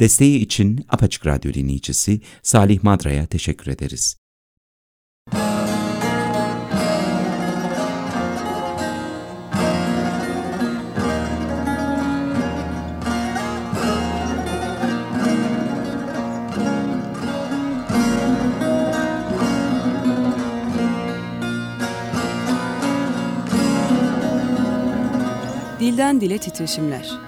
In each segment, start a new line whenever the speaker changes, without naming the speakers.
Desteği için Apaçık Radyo dinleyicisi Salih Madra'ya teşekkür ederiz.
Dilden Dile Titreşimler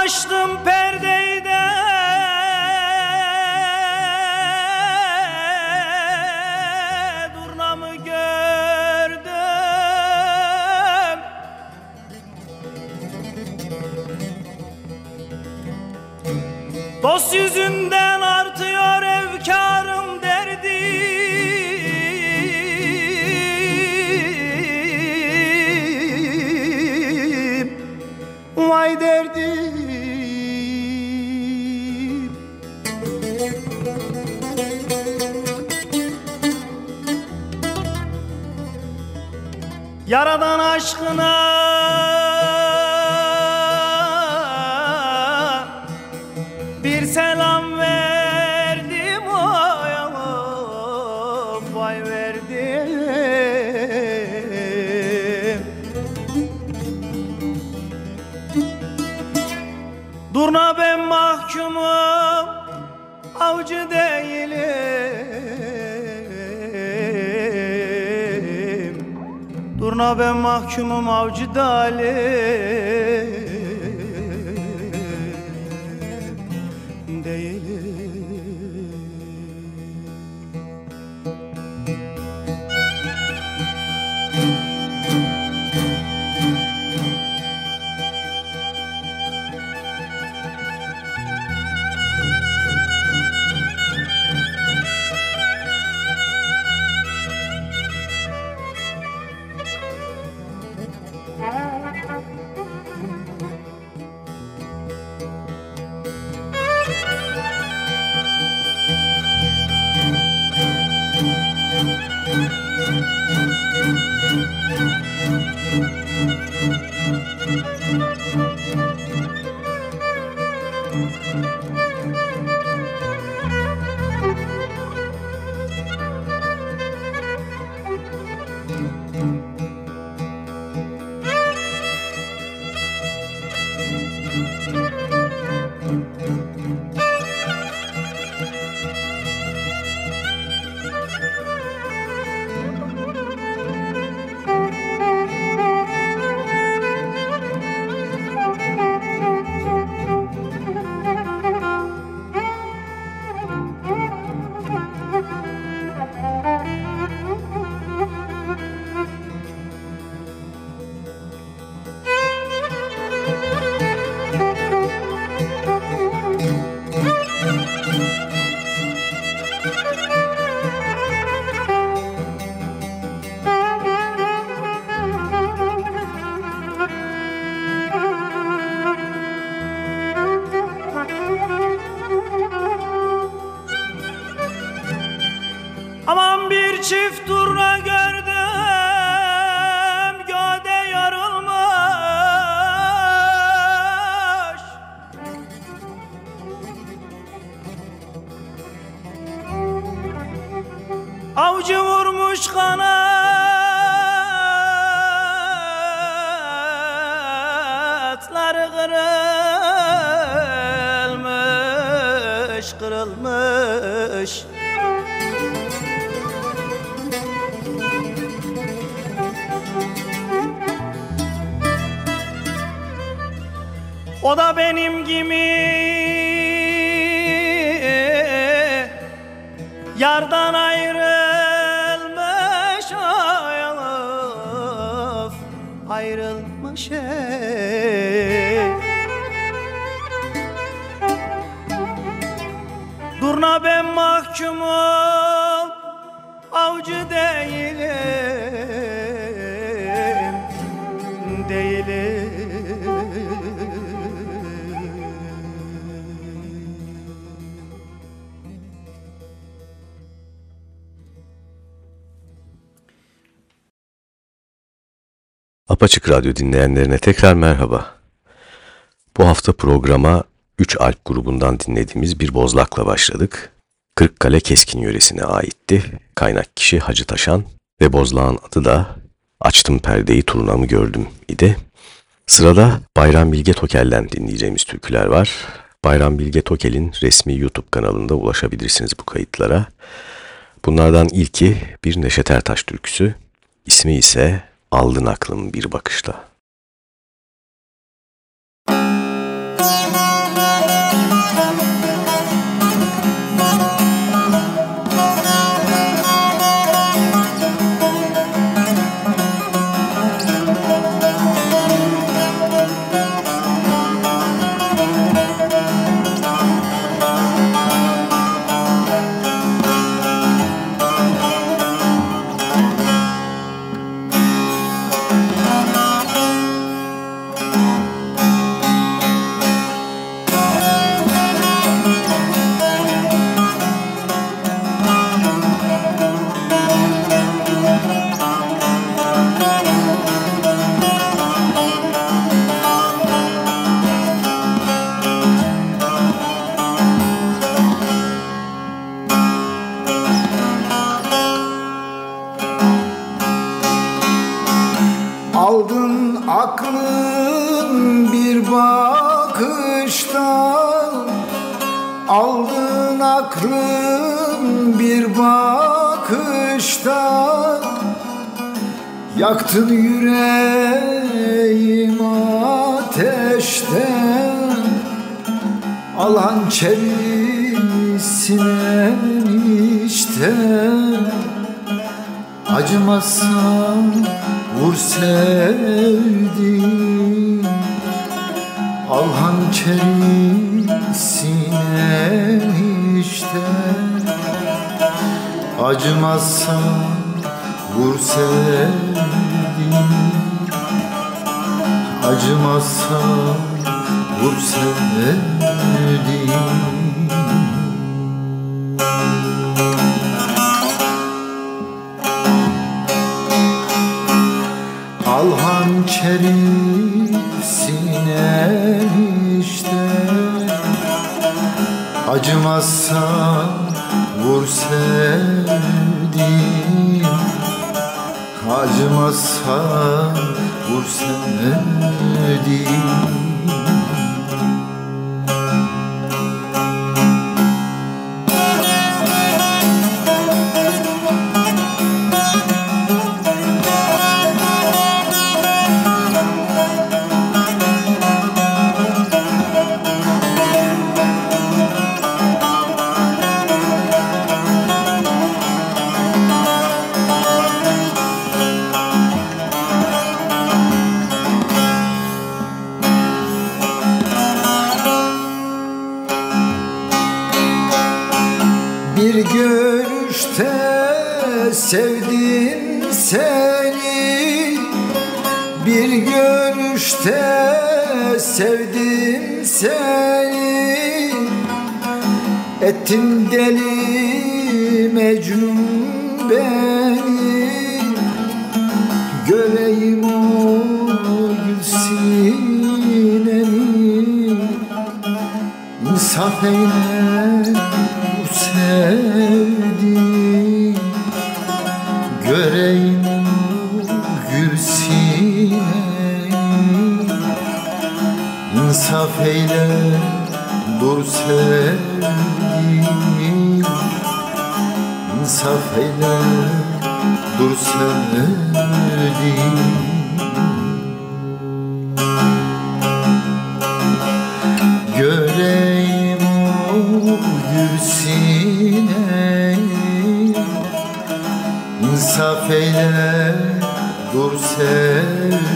Aman Avcı değilim. Durna ben mahkumum avcı dalim
Radyo dinleyenlerine tekrar merhaba. Bu hafta programa 3 Alp grubundan dinlediğimiz bir bozlakla başladık. Kırıkkale Keskin yöresine aitti. Kaynak kişi Hacı Taşan ve bozlağın adı da Açtım Perdeyi Turnamı Gördüm idi. Sırada Bayram Bilge Tokel'den dinleyeceğimiz türküler var. Bayram Bilge Tokel'in resmi YouTube kanalında ulaşabilirsiniz bu kayıtlara. Bunlardan ilki bir Neşet Ertaş türküsü. İsmi ise Aldın Aklım Bir Bakışta.
Aldın aklın bir bakışta Yaktın yüreğim ateşten. Al hançerisine işte Acımazsan vur sevdim Al hançerisine işte Acımazsan vur sevdim Acımazsan vur sevdim Al hançerisine Acımazsan vur sevdim Acımazsan vur sevdim Ettin deli Mecnun beni Göreyim o gül sineni İnsaf eyle bu sevdiğim Göreyim o gül sineni İnsaf eyle dur sevdiğim İnsaf eyle dur sevdiğim Göreyim o gül sineyi İnsaf eyle dur sevdiğim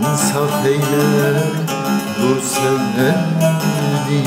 İnsaf eyle sevdiğim Sevdiğim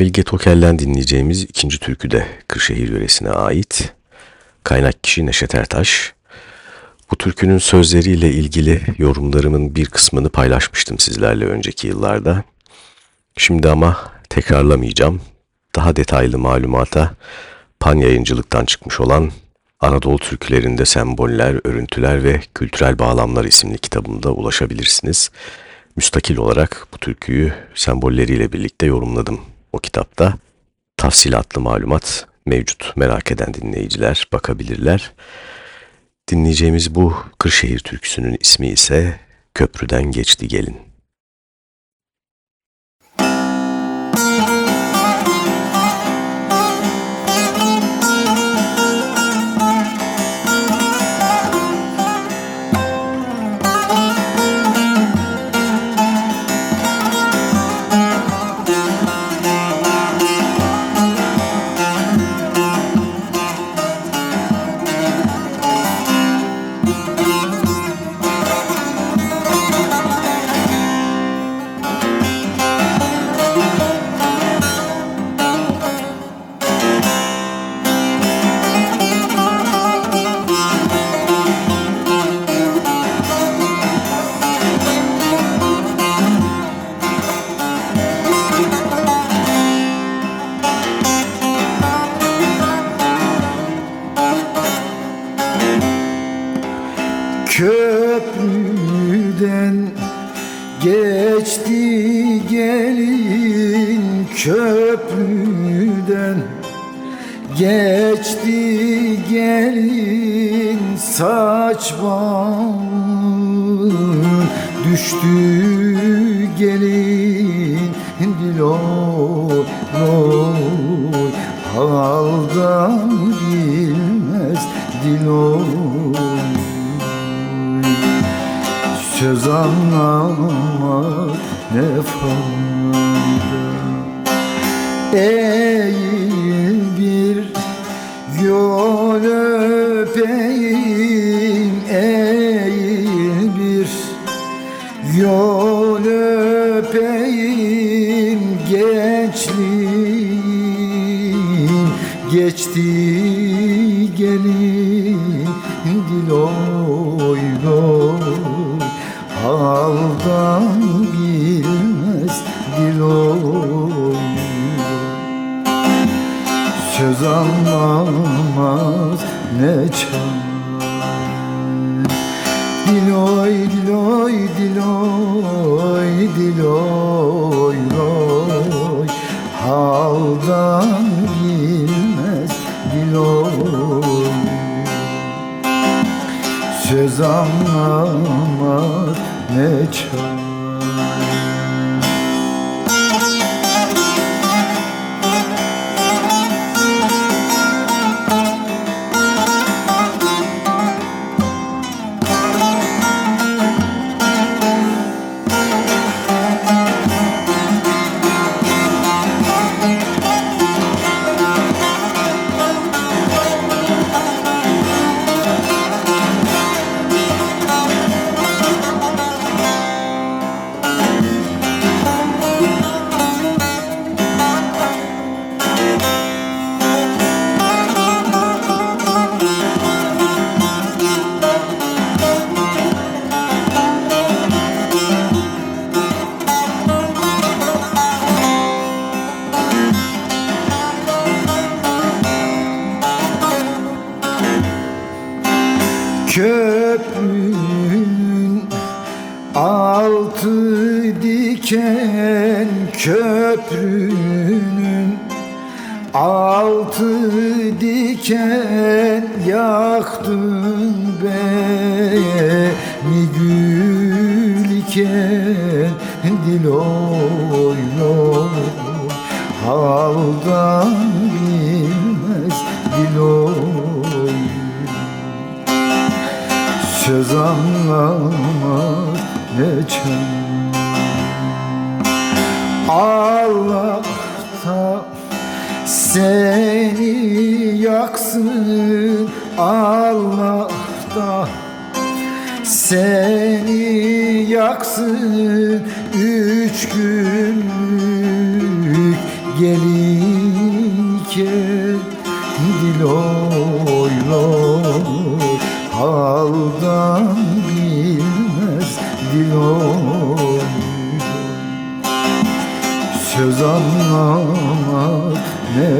Bilge Tokel'den dinleyeceğimiz ikinci türkü de Kırşehir yöresine ait. Kaynak kişi Neşet Ertaş. Bu türkünün sözleriyle ilgili yorumlarımın bir kısmını paylaşmıştım sizlerle önceki yıllarda. Şimdi ama tekrarlamayacağım. Daha detaylı malumata Pan yayıncılıktan çıkmış olan Anadolu türkülerinde semboller, örüntüler ve kültürel bağlamlar isimli kitabımda ulaşabilirsiniz. Müstakil olarak bu türküyü sembolleriyle birlikte yorumladım o kitapta. Tafsilatlı malumat mevcut merak eden dinleyiciler bakabilirler. Dinleyeceğimiz bu Kırşehir türküsünün ismi ise Köprüden Geçti Gelin.
Köprüden Geçti gelin saç Düştü gelin diloy Haldan bilmez diloy söz anlamak ne fayda Eğil bir yol öpeyim Eğil bir yol öpeyim. Gençliğim geçti gelin diloy loy haldan bilmez Söz anlamaz ne çare? Diloy diloy diloy diloy loy. Haldan bilmez diloy. Söz anlamaz. Ne çare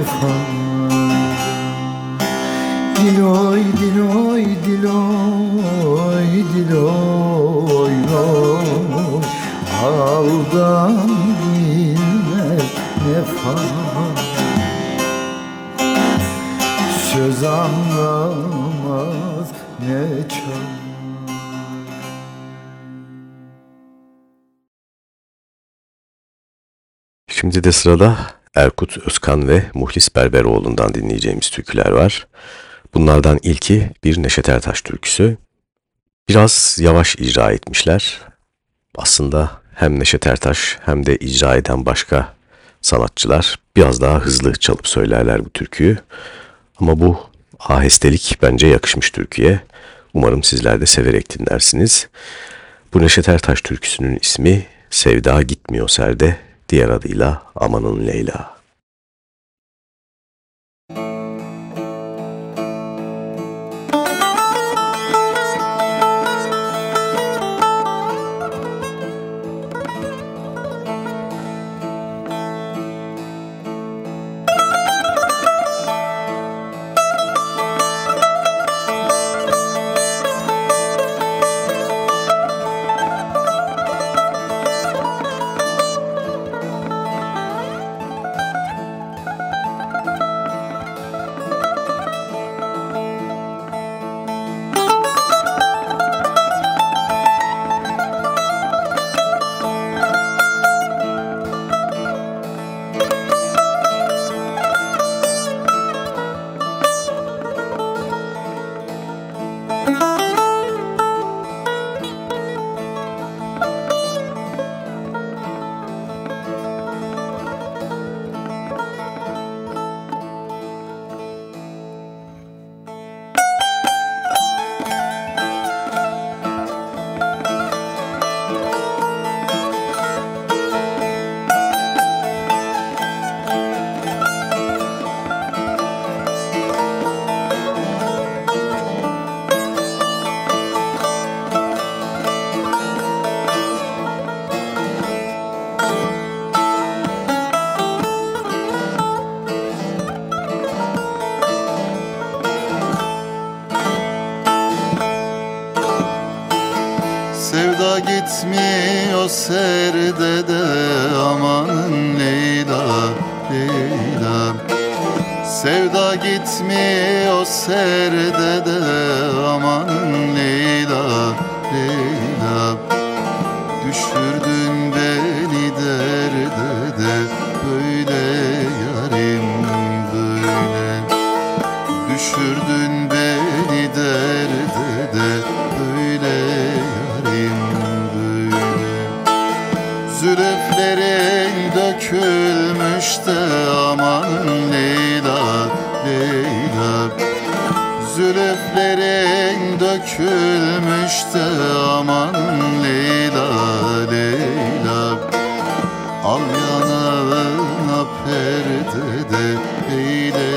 fayda Diloy diloy diloy diloy loy Haldan bilmez fayda Söz anlamaz ne çare
Şimdi de sırada Erkut Özkan ve Muhlis Berberoğlu'ndan dinleyeceğimiz türküler var. Bunlardan ilki bir Neşet Ertaş türküsü. Biraz yavaş icra etmişler. Aslında hem Neşet Ertaş hem de icra eden başka sanatçılar biraz daha hızlı çalıp söylerler bu türküyü. Ama bu ahestelik bence yakışmış türküye. Umarım sizler de severek dinlersiniz. Bu Neşet Ertaş türküsünün ismi Sevda Gitmiyor Serde, diğer adıyla Amanın Leyla.
perdede eyle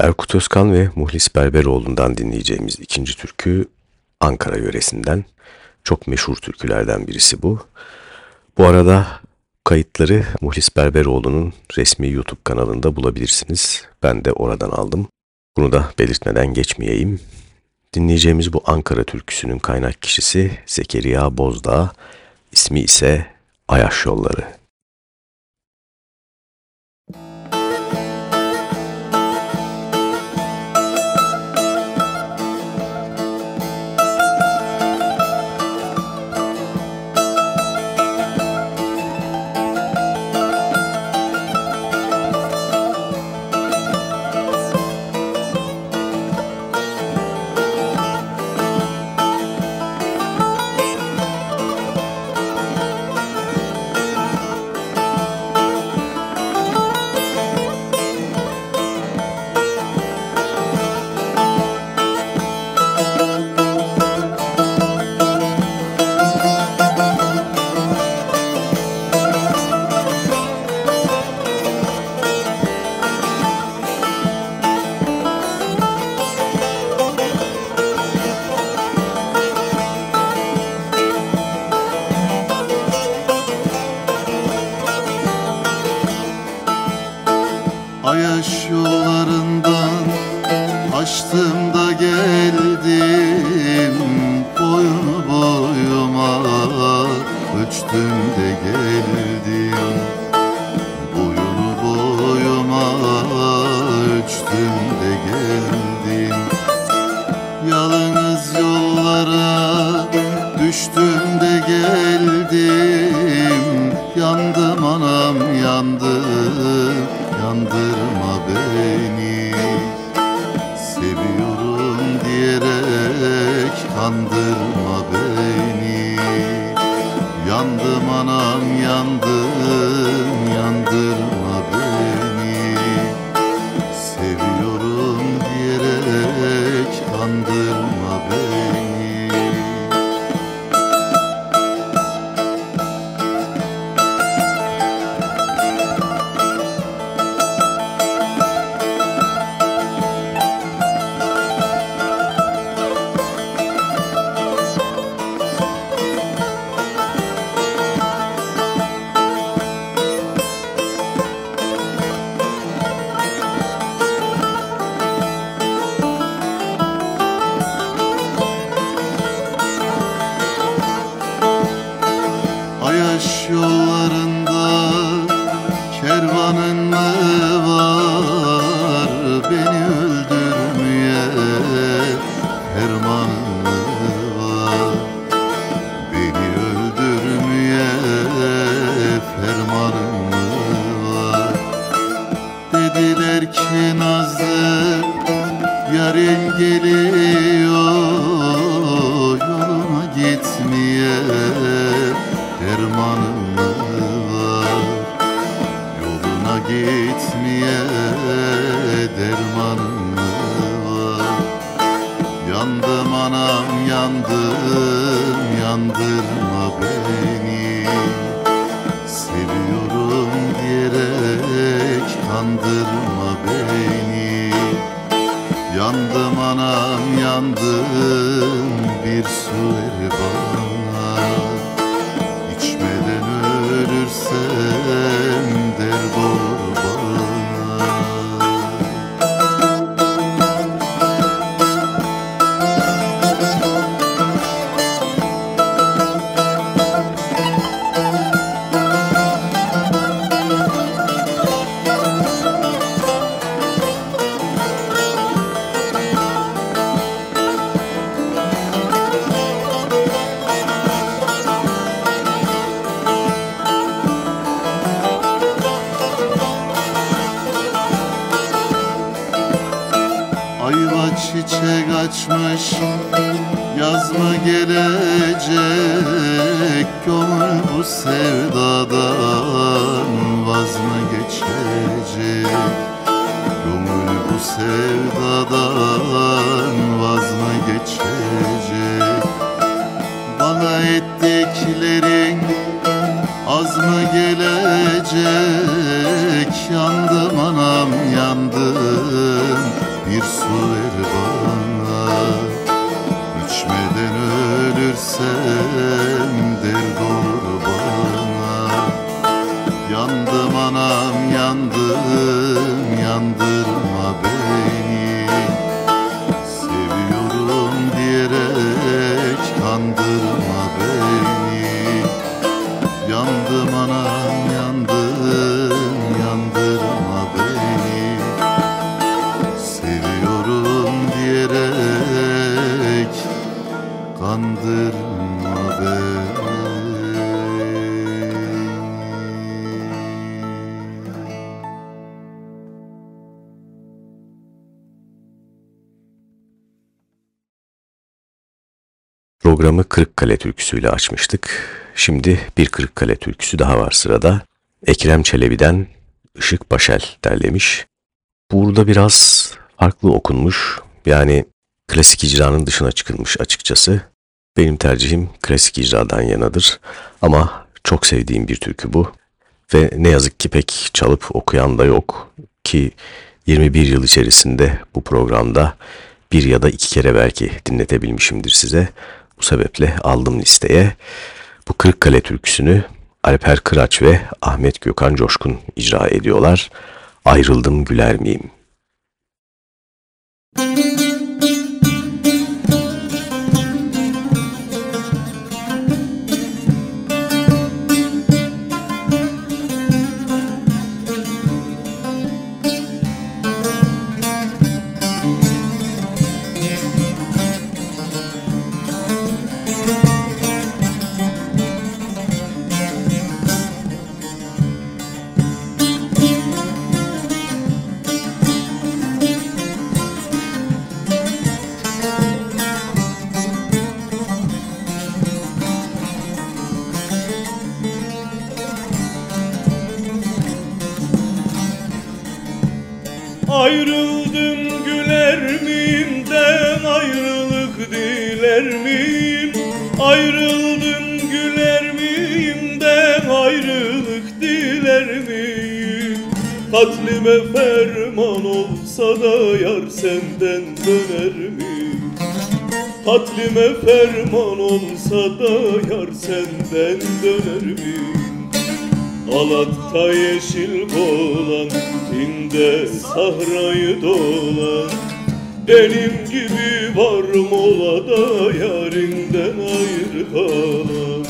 Erkut Özkan ve Muhlis Berberoğlu'ndan dinleyeceğimiz ikinci türkü Ankara yöresinden. Çok meşhur türkülerden birisi bu. Bu arada kayıtları Muhlis Berberoğlu'nun resmi YouTube kanalında bulabilirsiniz. Ben de oradan aldım. Bunu da belirtmeden geçmeyeyim. Dinleyeceğimiz bu Ankara türküsünün kaynak kişisi Zekeriya Bozdağ, ismi ise Ayaş Yolları.
Yandım yandırma beni. Seviyorum diyerek kandırma beni. Yandım anam yandım bir su ver bana
Programı Kırıkkale türküsüyle açmıştık. Şimdi bir Kırıkkale türküsü daha var sırada. Ekrem Çelebi'den Işık Başel derlemiş. Burada biraz farklı okunmuş. Yani klasik icranın dışına çıkılmış açıkçası. Benim tercihim klasik icradan yanadır. Ama çok sevdiğim bir türkü bu. Ve ne yazık ki pek çalıp okuyan da yok. Ki 21 yıl içerisinde bu programda bir ya da iki kere belki dinletebilmişimdir size. Bu sebeple aldım listeye. Bu Kırıkkale türküsünü Alper Kıraç ve Ahmet Gökhan Coşkun icra ediyorlar. Ayrıldım güler miyim?
Ayrıldım Katlime ferman olsa da yar senden döner miyim Katlime ferman olsa da yar senden döner miyim Alat'ta yeşil kolan Dinde sahrayı dolan. Benim gibi var molada Yarinden ayrı kalan.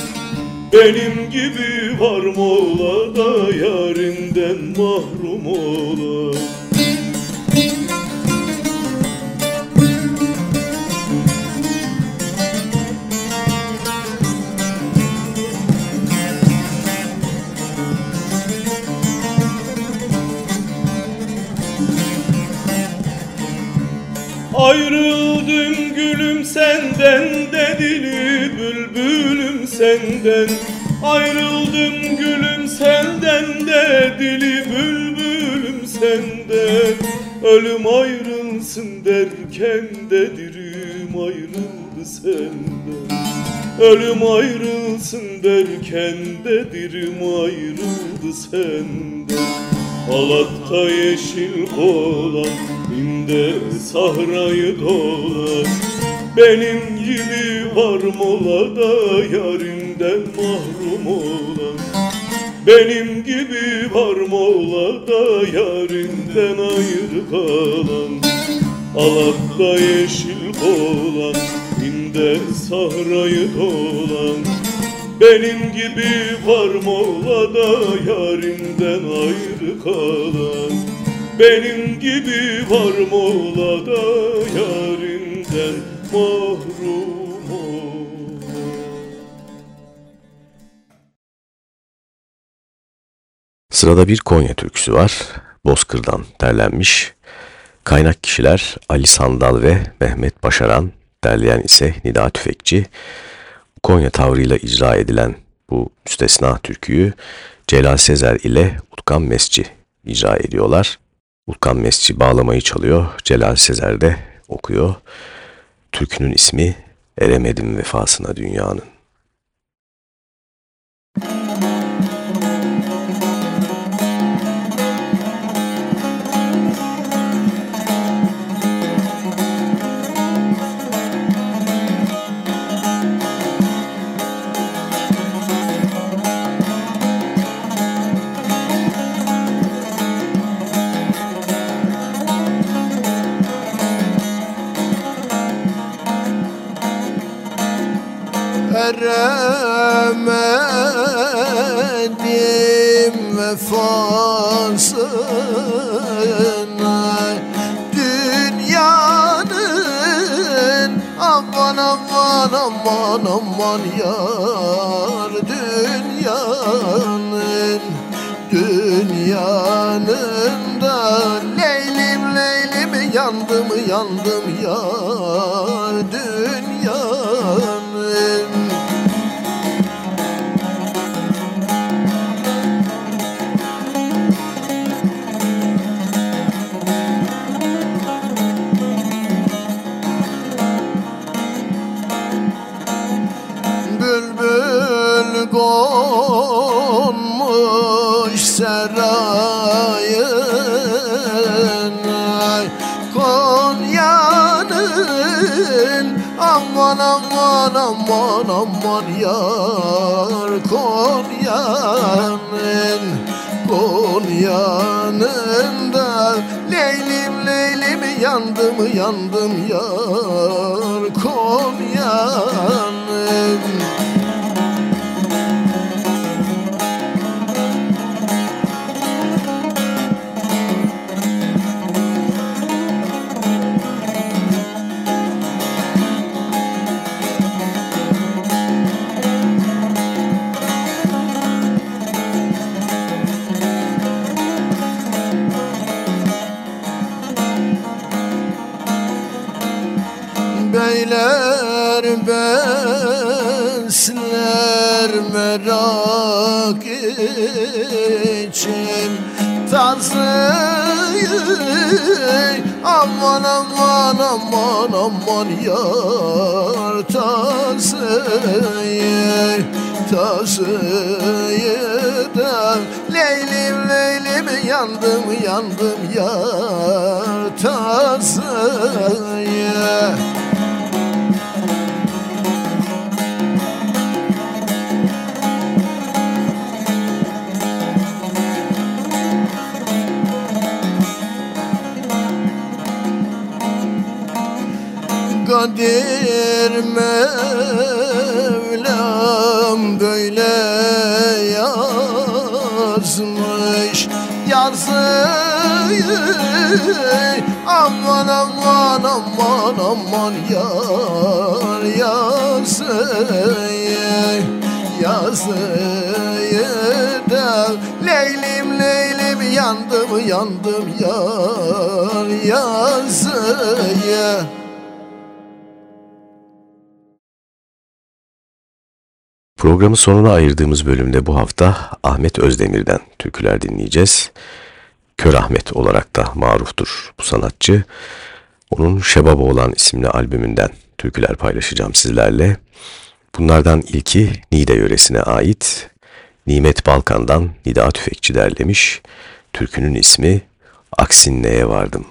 Benim gibi var molada Yarinden mahrum olan Ayrıldım gülüm senden de dili bülbülüm senden. Ayrıldım gülüm senden de dili bülbülüm senden Ölüm ayrılsın derken de dirim ayrıldı senden. Ölüm ayrılsın derken de dirim ayrıldı senden. Halat'ta yeşil kolan Dinde sahrayı dolan. Benim gibi var molada Yarinden mahrum olan Benim gibi var molada Yarinden ayrı kalan. Halat'ta yeşil kolan Dinde sahrayı dolan. Benim gibi var molada yarinden ayrı kalan. Benim gibi var molada yarinden mahrum
Sırada bir Konya türküsü var. Bozkır'dan derlenmiş. Kaynak kişiler Ali Sandal ve Mehmet Başaran, derleyen ise Nida Tüfekçi. Konya tavrıyla icra edilen bu müstesna türküyü Celal Sezer ile Utkan Mesci icra ediyorlar. Utkan Mesci bağlamayı çalıyor, Celal Sezer de okuyor. Türkünün ismi Eremedim Vefasına Dünyanın.
Vefasına Dünyanın aman aman aman aman yar Dünyanın. Dünyanın da Leylim leylim yandım yandım yar Dünyanın aman aman aman aman yar Konya'nın Konya'nın Konya'nın yanında Leylim leylim yandım yandım yar Konya'nın beyler besler merak için. Tazıyı aman aman aman aman yar Tazıyı tazıyı da Leylim leylim yandım yandım yar Tazıyı Kadir Mevlam böyle yazmış. Yazıyı aman aman aman aman yar yazıyı Yazıyı da Leylim leylim yandım yandım yar yazıyı
Programın sonuna ayırdığımız bölümde bu hafta Ahmet Özdemir'den türküler dinleyeceğiz. Kör Ahmet olarak da maruftur bu sanatçı. Onun Şebaba olan isimli albümünden türküler paylaşacağım sizlerle. Bunlardan ilki Niğde yöresine ait. Nimet Balkan'dan Nida Tüfekçi derlemiş. Türkünün ismi Aksinne'ye vardım.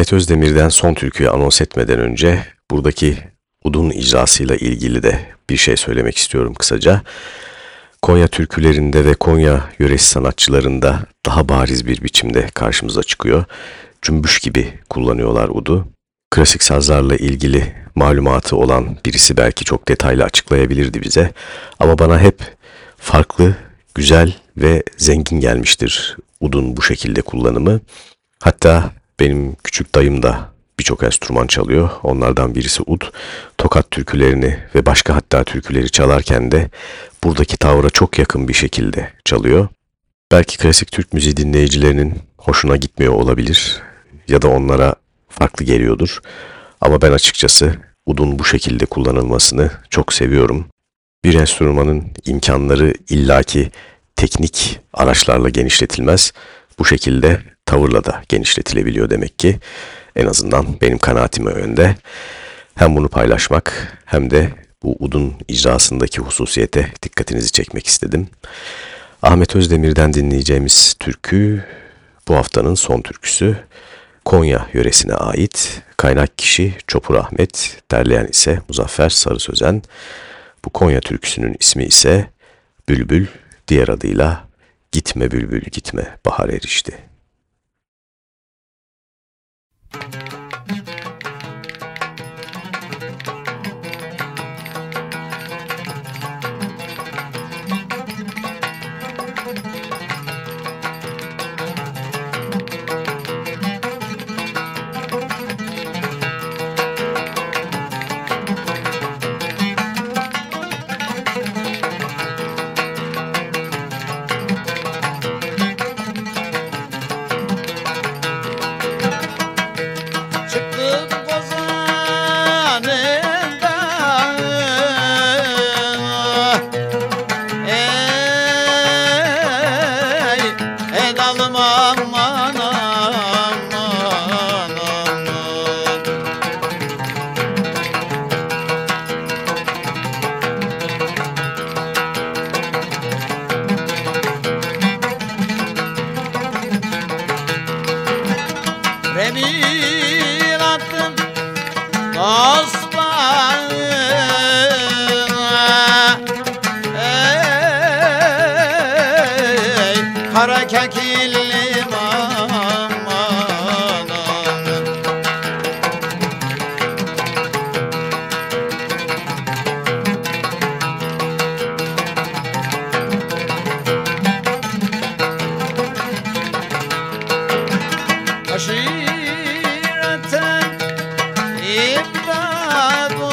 Ahmet Özdemir'den son türküyü anons etmeden önce buradaki udun icrasıyla ilgili de bir şey söylemek istiyorum kısaca. Konya türkülerinde ve Konya yöresi sanatçılarında daha bariz bir biçimde karşımıza çıkıyor. Cümbüş gibi kullanıyorlar udu. Klasik sazlarla ilgili malumatı olan birisi belki çok detaylı açıklayabilirdi bize. Ama bana hep farklı, güzel ve zengin gelmiştir udun bu şekilde kullanımı. Hatta benim küçük dayım da birçok enstrüman çalıyor. Onlardan birisi ud. Tokat türkülerini ve başka hatta türküleri çalarken de buradaki tavra çok yakın bir şekilde çalıyor. Belki klasik Türk müziği dinleyicilerinin hoşuna gitmiyor olabilir ya da onlara farklı geliyordur. Ama ben açıkçası udun bu şekilde kullanılmasını çok seviyorum. Bir enstrümanın imkanları illaki teknik araçlarla genişletilmez. Bu şekilde tavırla da genişletilebiliyor demek ki. En azından benim kanaatime önde. Hem bunu paylaşmak hem de bu udun icrasındaki hususiyete dikkatinizi çekmek istedim. Ahmet Özdemir'den dinleyeceğimiz türkü bu haftanın son türküsü. Konya yöresine ait. Kaynak kişi Çopur Ahmet, derleyen ise Muzaffer Sarı Sözen. Bu Konya türküsünün ismi ise Bülbül, diğer adıyla Gitme Bülbül Gitme Bahar Erişti.
Thank you. Ratan Ibrahim.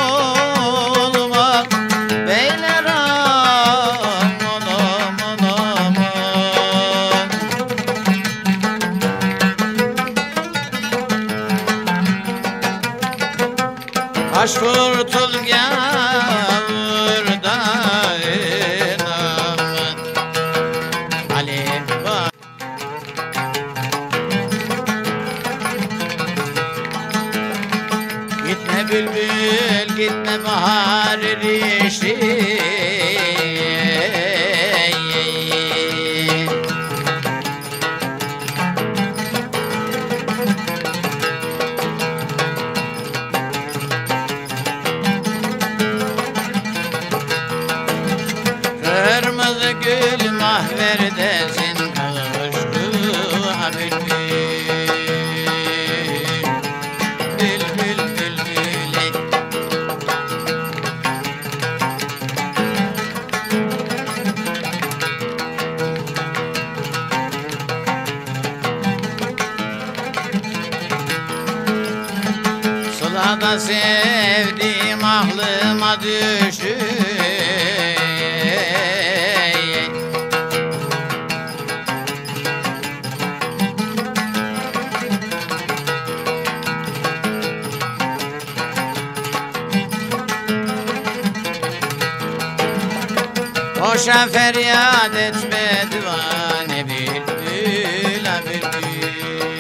Feryat etme divane bülbül ha bülbül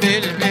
Bülbül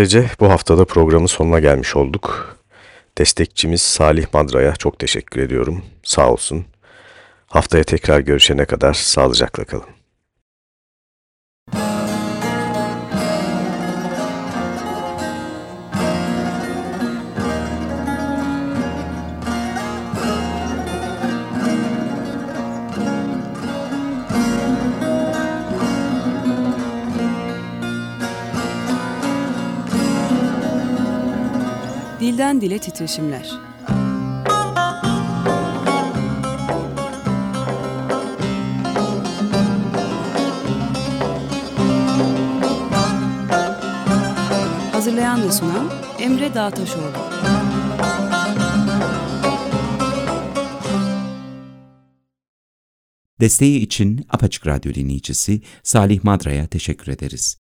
Böylece bu haftada programın sonuna gelmiş olduk. Destekçimiz Salih Madra'ya çok teşekkür ediyorum. Sağ olsun. Haftaya tekrar görüşene kadar sağlıcakla kalın.
Dilden dile titreşimler. Hazırlayan ve sunan Emre Dağtaşoğlu.
Desteği için Apaçık Radyo dinleyicisi Salih Madra'ya teşekkür ederiz.